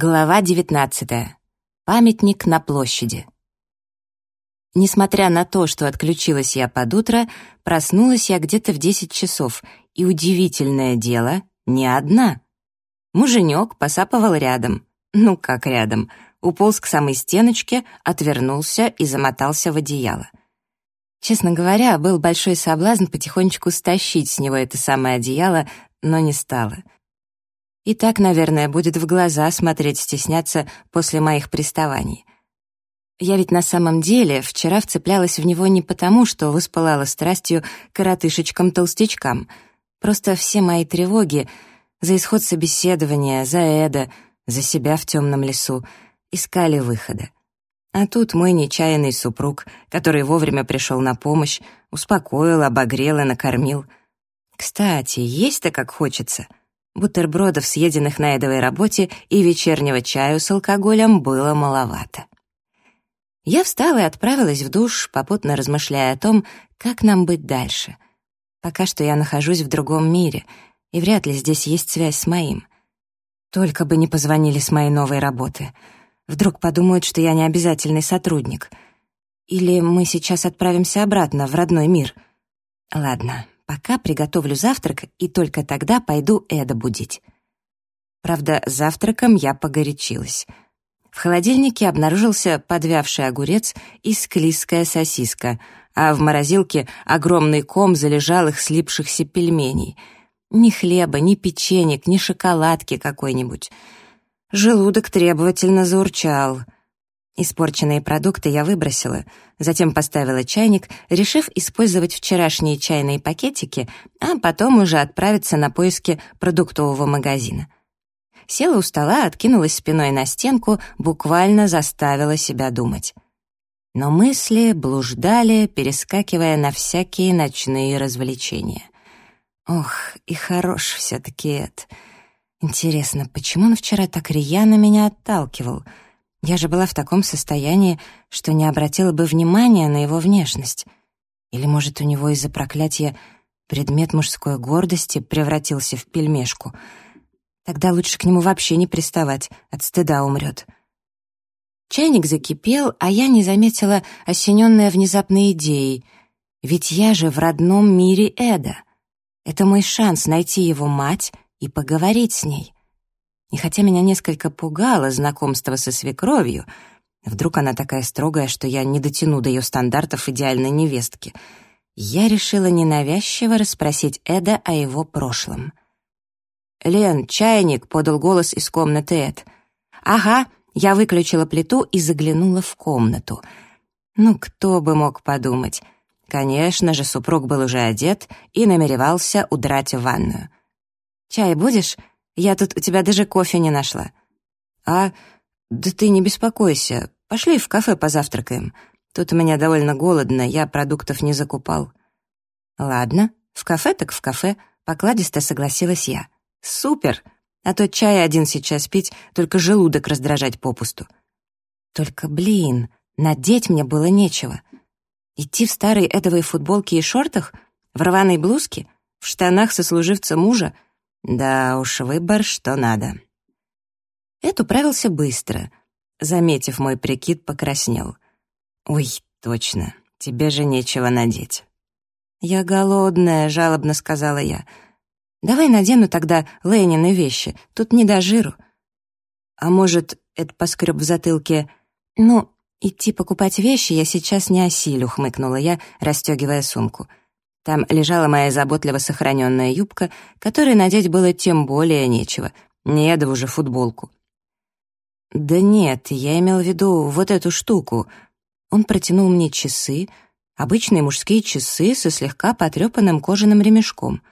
Глава 19. Памятник на площади. Несмотря на то, что отключилась я под утро, проснулась я где-то в 10 часов, и удивительное дело, не одна. Муженек посапывал рядом. Ну, как рядом. Уполз к самой стеночке, отвернулся и замотался в одеяло. Честно говоря, был большой соблазн потихонечку стащить с него это самое одеяло, но не стало — и так, наверное, будет в глаза смотреть стесняться после моих приставаний. Я ведь на самом деле вчера вцеплялась в него не потому, что воспылала страстью коротышечкам-толстячкам. Просто все мои тревоги за исход собеседования, за Эда, за себя в темном лесу искали выхода. А тут мой нечаянный супруг, который вовремя пришел на помощь, успокоил, обогрел и накормил. Кстати, есть-то как хочется — бутербродов, съеденных на эдовой работе, и вечернего чаю с алкоголем было маловато. Я встала и отправилась в душ, попутно размышляя о том, как нам быть дальше. Пока что я нахожусь в другом мире, и вряд ли здесь есть связь с моим. Только бы не позвонили с моей новой работы. Вдруг подумают, что я не обязательный сотрудник. Или мы сейчас отправимся обратно в родной мир. Ладно, Пока приготовлю завтрак, и только тогда пойду Эда будить. Правда, завтраком я погорячилась. В холодильнике обнаружился подвявший огурец и склизкая сосиска, а в морозилке огромный ком залежалых слипшихся пельменей. Ни хлеба, ни печенек, ни шоколадки какой-нибудь. Желудок требовательно заурчал — Испорченные продукты я выбросила, затем поставила чайник, решив использовать вчерашние чайные пакетики, а потом уже отправиться на поиски продуктового магазина. Села у стола, откинулась спиной на стенку, буквально заставила себя думать. Но мысли блуждали, перескакивая на всякие ночные развлечения. Ох, и хорош все-таки это. Интересно, почему он вчера так рьяно меня отталкивал — я же была в таком состоянии, что не обратила бы внимания на его внешность. Или, может, у него из-за проклятия предмет мужской гордости превратился в пельмешку. Тогда лучше к нему вообще не приставать, от стыда умрет. Чайник закипел, а я не заметила осененная внезапной идеей. Ведь я же в родном мире Эда. Это мой шанс найти его мать и поговорить с ней. И хотя меня несколько пугало знакомство со свекровью, вдруг она такая строгая, что я не дотяну до ее стандартов идеальной невестки, я решила ненавязчиво расспросить Эда о его прошлом. «Лен, чайник!» — подал голос из комнаты Эд. «Ага!» — я выключила плиту и заглянула в комнату. Ну, кто бы мог подумать. Конечно же, супруг был уже одет и намеревался удрать в ванную. «Чай будешь?» Я тут у тебя даже кофе не нашла». «А, да ты не беспокойся. Пошли в кафе позавтракаем. Тут у меня довольно голодно, я продуктов не закупал». «Ладно, в кафе так в кафе», — покладисто согласилась я. «Супер! А то чай один сейчас пить, только желудок раздражать попусту». Только, блин, надеть мне было нечего. Идти в старой эдовой футболке и шортах, в рваной блузке, в штанах сослуживца мужа — да уж, выбор что надо. Эд управился быстро. Заметив мой прикид, покраснел. «Ой, точно, тебе же нечего надеть». «Я голодная», — жалобно сказала я. «Давай надену тогда Ленины вещи, тут не до жиру». «А может, Эд поскреб в затылке...» «Ну, идти покупать вещи я сейчас не осилю», — хмыкнула я, расстегивая сумку. Там лежала моя заботливо сохраненная юбка, которой надеть было тем более нечего. Не еду уже футболку. «Да нет, я имел в виду вот эту штуку». Он протянул мне часы, обычные мужские часы со слегка потрепанным кожаным ремешком.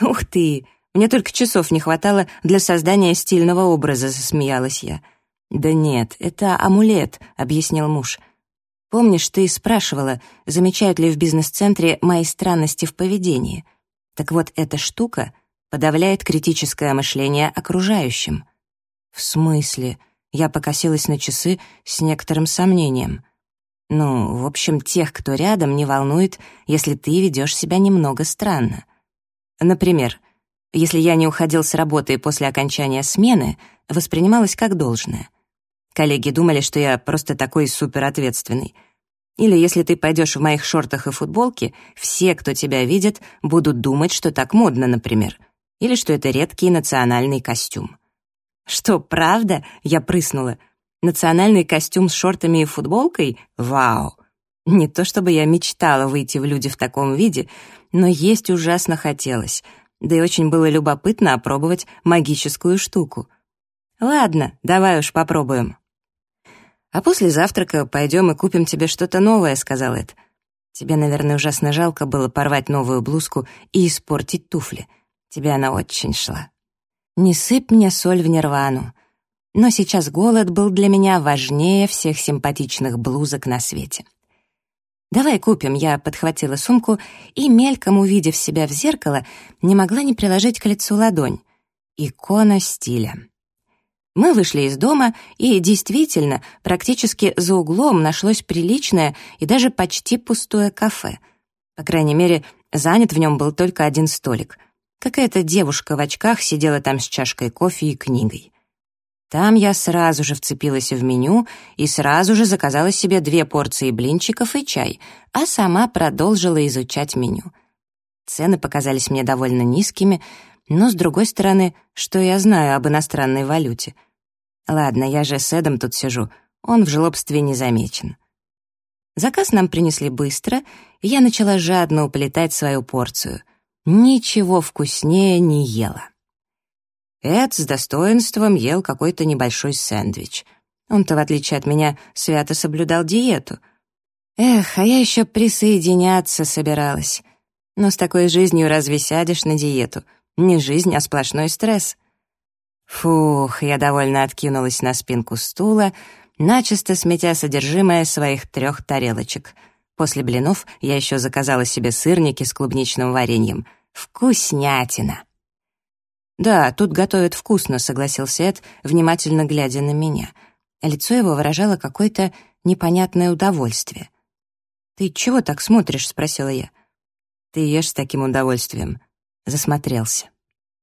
«Ух ты! Мне только часов не хватало для создания стильного образа», — засмеялась я. «Да нет, это амулет», — объяснил муж. Помнишь, ты спрашивала, замечают ли в бизнес-центре мои странности в поведении? Так вот, эта штука подавляет критическое мышление окружающим. В смысле? Я покосилась на часы с некоторым сомнением. Ну, в общем, тех, кто рядом, не волнует, если ты ведешь себя немного странно. Например, Если я не уходил с работы после окончания смены, воспринималось как должное. Коллеги думали, что я просто такой суперответственный. Или если ты пойдешь в моих шортах и футболке, все, кто тебя видит, будут думать, что так модно, например. Или что это редкий национальный костюм. «Что, правда?» — я прыснула. «Национальный костюм с шортами и футболкой? Вау!» Не то чтобы я мечтала выйти в люди в таком виде, но есть ужасно хотелось — да и очень было любопытно опробовать магическую штуку. Ладно, давай уж попробуем. А после завтрака пойдем и купим тебе что-то новое, сказал Эд. Тебе, наверное, ужасно жалко было порвать новую блузку и испортить туфли. Тебе она очень шла. Не сыпь мне соль в нирвану. Но сейчас голод был для меня важнее всех симпатичных блузок на свете. «Давай купим», — я подхватила сумку и, мельком увидев себя в зеркало, не могла не приложить к лицу ладонь. Икона стиля. Мы вышли из дома, и действительно, практически за углом нашлось приличное и даже почти пустое кафе. По крайней мере, занят в нем был только один столик. Какая-то девушка в очках сидела там с чашкой кофе и книгой. Там я сразу же вцепилась в меню и сразу же заказала себе две порции блинчиков и чай, а сама продолжила изучать меню. Цены показались мне довольно низкими, но, с другой стороны, что я знаю об иностранной валюте? Ладно, я же с Эдом тут сижу, он в жлобстве не замечен. Заказ нам принесли быстро, и я начала жадно уплетать свою порцию. Ничего вкуснее не ела. Эд с достоинством ел какой-то небольшой сэндвич. Он-то, в отличие от меня, свято соблюдал диету. Эх, а я еще присоединяться собиралась. Но с такой жизнью разве сядешь на диету? Не жизнь, а сплошной стресс. Фух, я довольно откинулась на спинку стула, начисто сметя содержимое своих трех тарелочек. После блинов я еще заказала себе сырники с клубничным вареньем. Вкуснятина! «Да, тут готовят вкусно», — согласился Эд, внимательно глядя на меня. Лицо его выражало какое-то непонятное удовольствие. «Ты чего так смотришь?» — спросила я. «Ты ешь с таким удовольствием». Засмотрелся.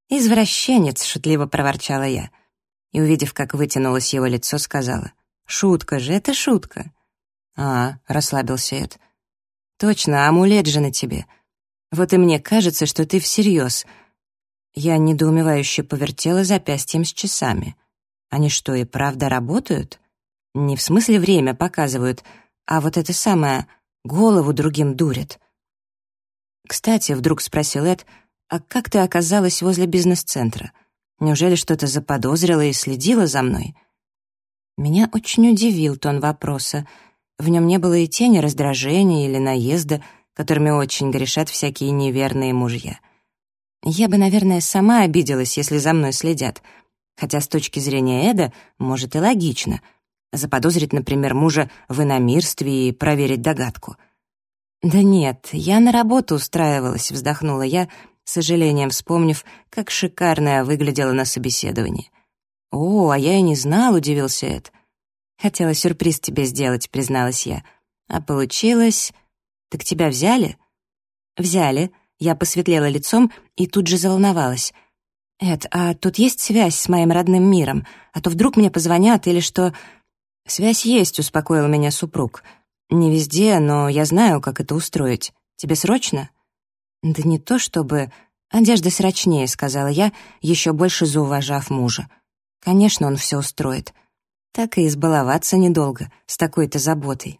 «Извращенец», — шутливо проворчала я. И, увидев, как вытянулось его лицо, сказала. «Шутка же, это шутка». «А», — расслабился Эд. «Точно, амулет же на тебе. Вот и мне кажется, что ты всерьез», я недоумевающе повертела запястьем с часами. Они что, и правда работают? Не в смысле время показывают, а вот это самое голову другим дурит. «Кстати», — вдруг спросил Эд, «а как ты оказалась возле бизнес-центра? Неужели что-то заподозрила и следила за мной?» Меня очень удивил тон вопроса. В нем не было и тени раздражения или наезда, которыми очень грешат всякие неверные мужья. Я бы, наверное, сама обиделась, если за мной следят. Хотя с точки зрения Эда, может, и логично. Заподозрить, например, мужа в иномирстве и проверить догадку. «Да нет, я на работу устраивалась», — вздохнула я, с сожалением вспомнив, как шикарно я выглядела на собеседовании. «О, а я и не знал», — удивился Эд. «Хотела сюрприз тебе сделать», — призналась я. «А получилось...» «Так тебя взяли?» «Взяли», я посветлела лицом и тут же заволновалась. «Эд, а тут есть связь с моим родным миром? А то вдруг мне позвонят или что...» «Связь есть», — успокоил меня супруг. «Не везде, но я знаю, как это устроить. Тебе срочно?» «Да не то чтобы...» «Одежда срочнее», — сказала я, еще больше зауважав мужа. «Конечно, он все устроит. Так и избаловаться недолго, с такой-то заботой».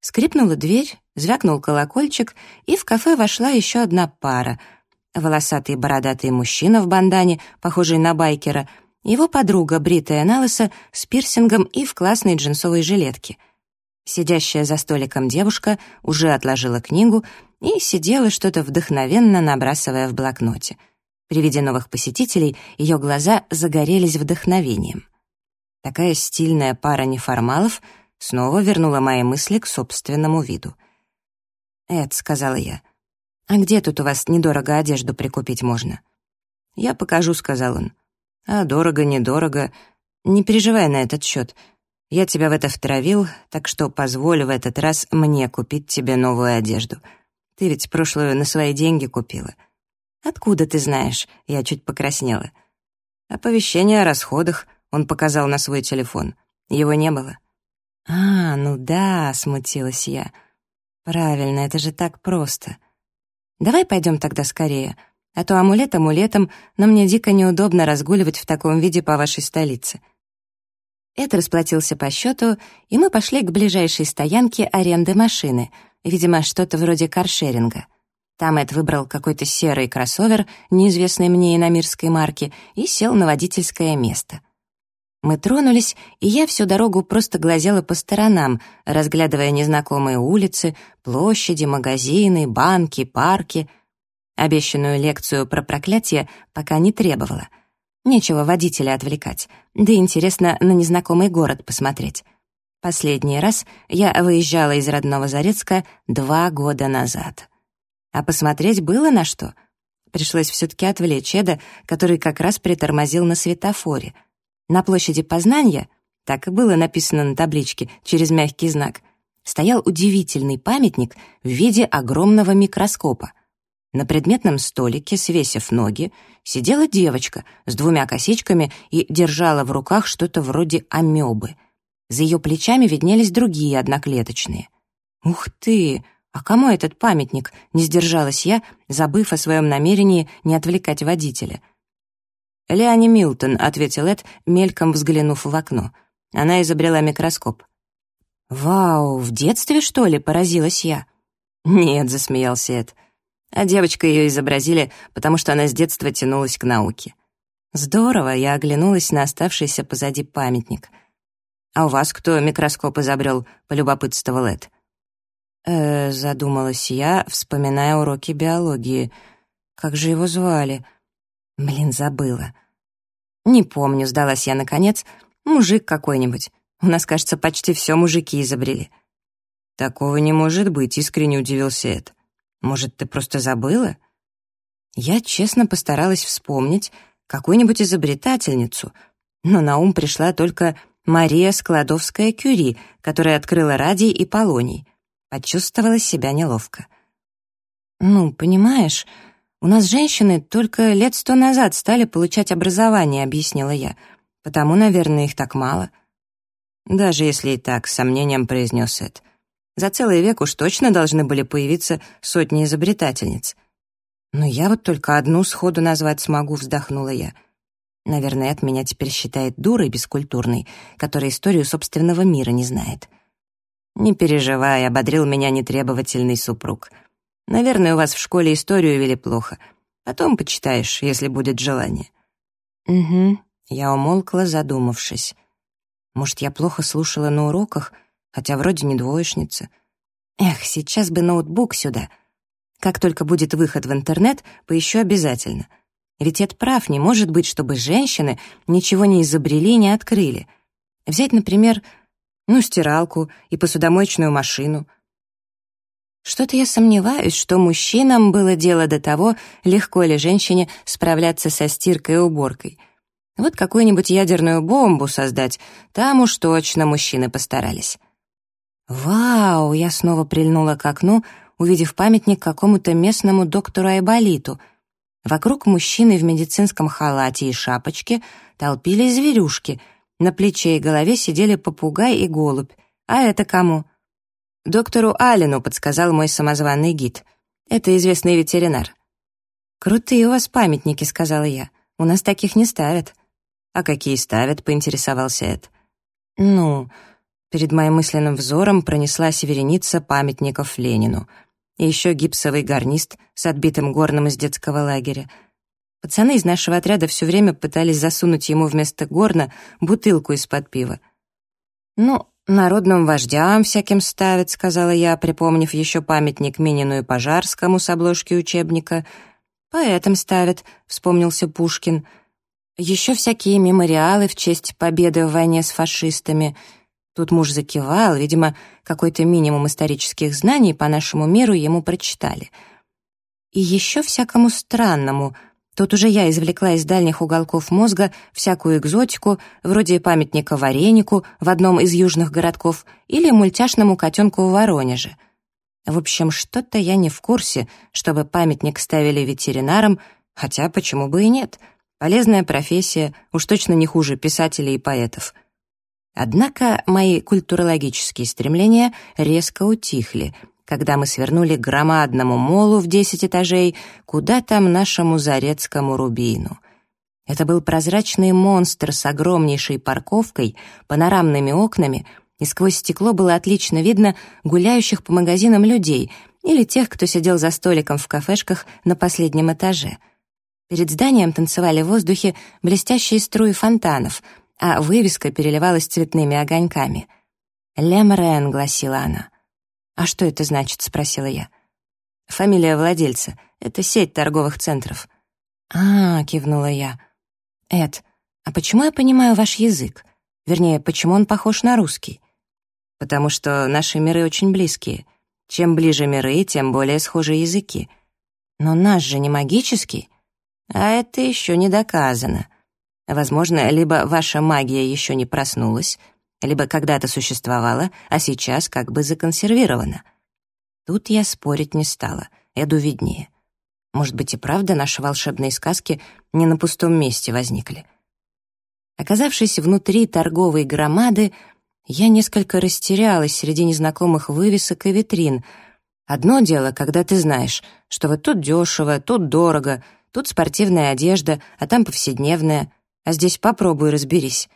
Скрипнула дверь, звякнул колокольчик, и в кафе вошла еще одна пара. Волосатый бородатый мужчина в бандане, похожий на байкера, его подруга, бритая на лысо, с пирсингом и в классной джинсовой жилетке. Сидящая за столиком девушка уже отложила книгу и сидела что-то вдохновенно набрасывая в блокноте. При виде новых посетителей ее глаза загорелись вдохновением. Такая стильная пара неформалов — снова вернула мои мысли к собственному виду. «Эд», — сказала я, — «а где тут у вас недорого одежду прикупить можно?» «Я покажу», — сказал он. «А дорого-недорого. Не переживай на этот счет. Я тебя в это втравил, так что позволь в этот раз мне купить тебе новую одежду. Ты ведь прошлую на свои деньги купила». «Откуда ты знаешь?» — я чуть покраснела. «Оповещение о расходах», — он показал на свой телефон. Его не было. «А, ну да», — смутилась я. «Правильно, это же так просто. Давай пойдем тогда скорее, а то амулет амулетом, но мне дико неудобно разгуливать в таком виде по вашей столице». Эд расплатился по счету, и мы пошли к ближайшей стоянке аренды машины, видимо, что-то вроде каршеринга. Там Эд выбрал какой-то серый кроссовер, неизвестный мне иномирской марки, и сел на водительское место. Мы тронулись, и я всю дорогу просто глазела по сторонам, разглядывая незнакомые улицы, площади, магазины, банки, парки. Обещанную лекцию про проклятие пока не требовала. Нечего водителя отвлекать, да интересно на незнакомый город посмотреть. Последний раз я выезжала из родного Зарецка два года назад. А посмотреть было на что. Пришлось все-таки отвлечь Эда, который как раз притормозил на светофоре — на площади Познания, так и было написано на табличке через мягкий знак, стоял удивительный памятник в виде огромного микроскопа. На предметном столике, свесив ноги, сидела девочка с двумя косичками и держала в руках что-то вроде амебы. За ее плечами виднелись другие одноклеточные. «Ух ты! А кому этот памятник?» — не сдержалась я, забыв о своем намерении не отвлекать водителя — «Лиане Милтон», — ответил Эд, мельком взглянув в окно. Она изобрела микроскоп. «Вау, в детстве, что ли?» — поразилась я. «Нет», — засмеялся Эд. А девочка ее изобразили, потому что она с детства тянулась к науке. Здорово, я оглянулась на оставшийся позади памятник. «А у вас кто микроскоп изобрел?» — полюбопытствовал Эд. «Э, задумалась я, вспоминая уроки биологии. Как же его звали?» Блин, забыла. Не помню, сдалась я наконец. Мужик какой-нибудь. У нас, кажется, почти все мужики изобрели. Такого не может быть, искренне удивился Эд. Может, ты просто забыла? Я честно постаралась вспомнить какую-нибудь изобретательницу, но на ум пришла только Мария Складовская-Кюри, которая открыла радий и полоний. Почувствовала себя неловко. «Ну, понимаешь, «У нас женщины только лет сто назад стали получать образование», — объяснила я. «Потому, наверное, их так мало». «Даже если и так», — с сомнением произнес Эд. «За целый век уж точно должны были появиться сотни изобретательниц». «Но я вот только одну сходу назвать смогу», — вздохнула я. Наверное, Эд меня теперь считает дурой бескультурной, которая историю собственного мира не знает. «Не переживай», — ободрил меня нетребовательный супруг — Наверное, у вас в школе историю вели плохо. Потом почитаешь, если будет желание». «Угу», — я умолкла, задумавшись. «Может, я плохо слушала на уроках, хотя вроде не двоечница. Эх, сейчас бы ноутбук сюда. Как только будет выход в интернет, поищу обязательно. Ведь это прав, не может быть, чтобы женщины ничего не изобрели, не открыли. Взять, например, ну, стиралку и посудомоечную машину — что-то я сомневаюсь, что мужчинам было дело до того, легко ли женщине справляться со стиркой и уборкой. Вот какую-нибудь ядерную бомбу создать, там уж точно мужчины постарались. Вау, я снова прильнула к окну, увидев памятник какому-то местному доктору Айболиту. Вокруг мужчины в медицинском халате и шапочке толпились зверюшки. На плече и голове сидели попугай и голубь. А это кому? — «Доктору Аллену», — подсказал мой самозваный гид. «Это известный ветеринар». «Крутые у вас памятники», — сказала я. «У нас таких не ставят». «А какие ставят?» — поинтересовался Эд. «Ну...» Перед моим мысленным взором пронеслась вереница памятников Ленину. И еще гипсовый гарнист с отбитым горном из детского лагеря. Пацаны из нашего отряда все время пытались засунуть ему вместо горна бутылку из-под пива. «Ну, «Народным вождям всяким ставят», — сказала я, припомнив еще памятник Минину и Пожарскому с обложки учебника. «Поэтам ставят», — вспомнился Пушкин. «Еще всякие мемориалы в честь победы в войне с фашистами». Тут муж закивал, видимо, какой-то минимум исторических знаний по нашему миру ему прочитали. И еще всякому странному — Тут уже я извлекла из дальних уголков мозга всякую экзотику, вроде памятника варенику в одном из южных городков или мультяшному котенку в Воронеже. В общем, что-то я не в курсе, чтобы памятник ставили ветеринарам, Хотя почему бы и нет? Полезная профессия, уж точно не хуже писателей и поэтов. Однако мои культурологические стремления резко утихли, когда мы свернули к громадному молу в десять этажей, куда там нашему Зарецкому Рубину. Это был прозрачный монстр с огромнейшей парковкой, панорамными окнами, и сквозь стекло было отлично видно гуляющих по магазинам людей или тех, кто сидел за столиком в кафешках на последнем этаже. Перед зданием танцевали в воздухе блестящие струи фонтанов, а вывеска переливалась цветными огоньками. «Лемрен», — гласила она. «А что это значит?» — спросила я. «Фамилия владельца. Это сеть торговых центров». «А, — кивнула я, «Эд, а почему я понимаю ваш язык? Вернее, почему он похож на русский?» «Потому что наши миры очень близкие. Чем ближе миры, тем более схожи языки. Но наш же не магический. А это еще не доказано. Возможно, либо ваша магия еще не проснулась, либо когда-то существовала, а сейчас как бы законсервирована. Тут я спорить не стала, Эду виднее. Может быть, и правда наши волшебные сказки не на пустом месте возникли. Оказавшись внутри торговой громады, я несколько растерялась среди незнакомых вывесок и витрин. Одно дело, когда ты знаешь, что вот тут дешево, тут дорого, тут спортивная одежда, а там повседневная, а здесь попробуй разберись.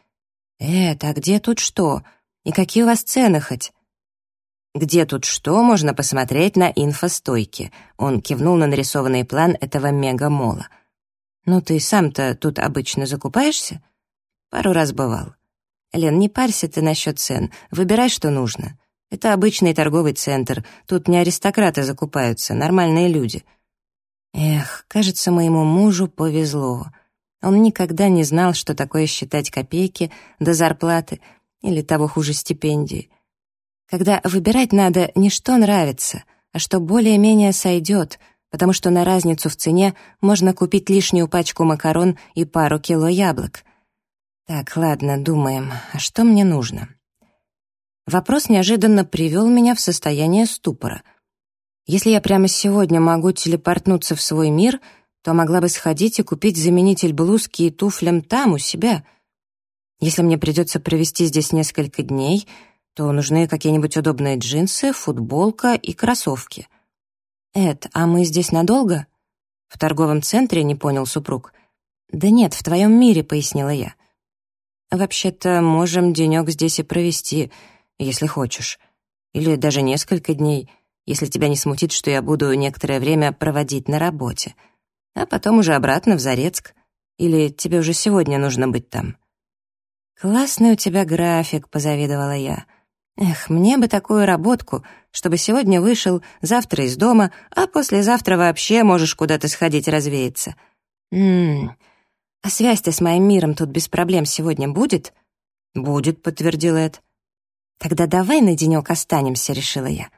«Эд, а где тут что? И какие у вас цены хоть?» Где тут что, можно посмотреть на инфостойке. Он кивнул на нарисованный план этого мега-мола. «Ну ты сам-то тут обычно закупаешься?» «Пару раз бывал». «Лен, не парься ты насчет цен, выбирай, что нужно. Это обычный торговый центр, тут не аристократы закупаются, нормальные люди». Эх, кажется, моему мужу повезло. Он никогда не знал, что такое считать копейки до зарплаты или того хуже стипендии когда выбирать надо не что нравится, а что более-менее сойдет, потому что на разницу в цене можно купить лишнюю пачку макарон и пару кило яблок. Так, ладно, думаем, а что мне нужно? Вопрос неожиданно привел меня в состояние ступора. Если я прямо сегодня могу телепортнуться в свой мир, то могла бы сходить и купить заменитель блузки и туфлям там, у себя. Если мне придется провести здесь несколько дней — то нужны какие-нибудь удобные джинсы, футболка и кроссовки. «Эд, а мы здесь надолго?» «В торговом центре?» — не понял супруг. «Да нет, в твоем мире», — пояснила я. «Вообще-то можем денек здесь и провести, если хочешь. Или даже несколько дней, если тебя не смутит, что я буду некоторое время проводить на работе. А потом уже обратно в Зарецк. Или тебе уже сегодня нужно быть там?» «Классный у тебя график», — позавидовала я. Эх, мне бы такую работку, чтобы сегодня вышел, завтра из дома, а послезавтра вообще можешь куда-то сходить развеяться. Ммм, а связь-то с моим миром тут без проблем сегодня будет? Будет, подтвердил Эд. Тогда давай на денек останемся, решила я.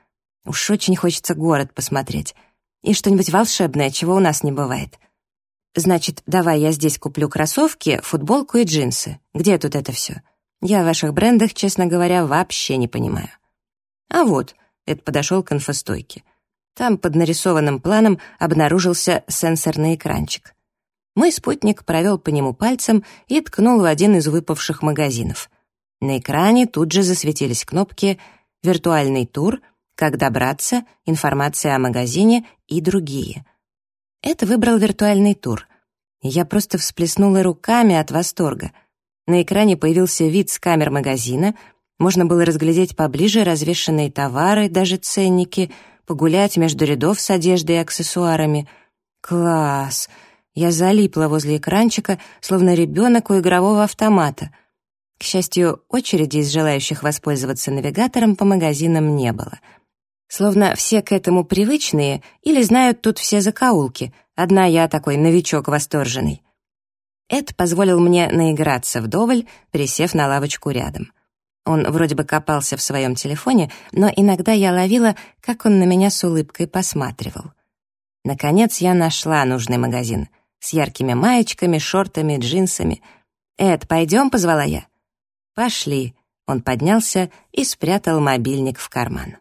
Уж очень хочется город посмотреть. И что-нибудь волшебное, чего у нас не бывает. Значит, давай я здесь куплю кроссовки, футболку и джинсы. Где тут это все? Я в ваших брендах, честно говоря, вообще не понимаю. А вот, Эд подошел к инфостойке. Там под нарисованным планом обнаружился сенсорный экранчик. Мой спутник провел по нему пальцем и ткнул в один из выпавших магазинов. На экране тут же засветились кнопки «Виртуальный тур», «Как добраться», «Информация о магазине» и другие. Это выбрал виртуальный тур. Я просто всплеснула руками от восторга — на экране появился вид с камер магазина, можно было разглядеть поближе развешанные товары, даже ценники, погулять между рядов с одеждой и аксессуарами. Класс! Я залипла возле экранчика, словно ребенок у игрового автомата. К счастью, очереди из желающих воспользоваться навигатором по магазинам не было. Словно все к этому привычные или знают тут все закоулки. Одна я такой новичок восторженный. Эд позволил мне наиграться вдоволь, присев на лавочку рядом. Он вроде бы копался в своем телефоне, но иногда я ловила, как он на меня с улыбкой посматривал. Наконец я нашла нужный магазин с яркими маечками, шортами, джинсами. «Эд, пойдем?» — позвала я. «Пошли». Он поднялся и спрятал мобильник в карман.